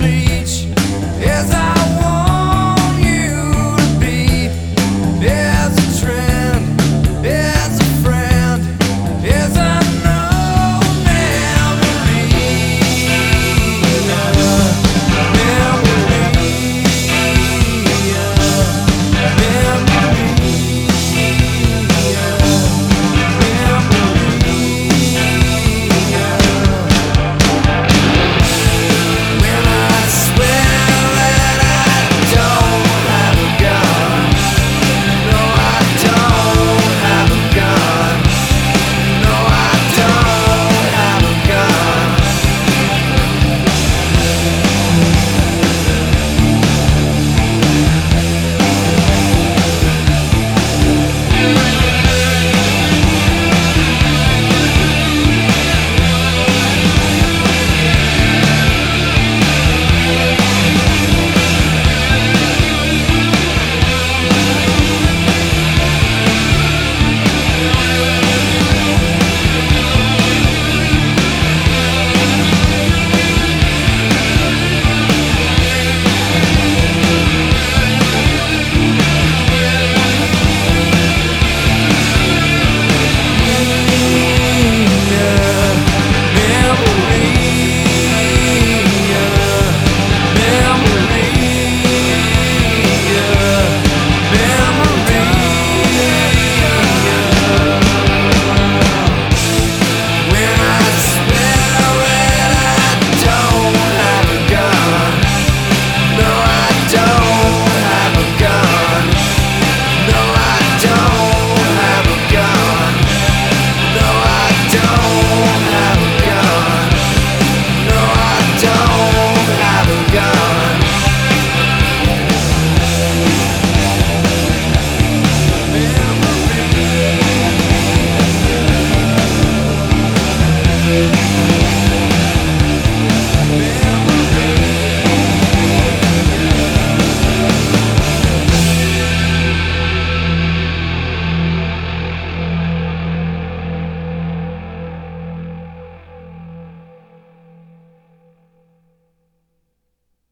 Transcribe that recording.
reach is I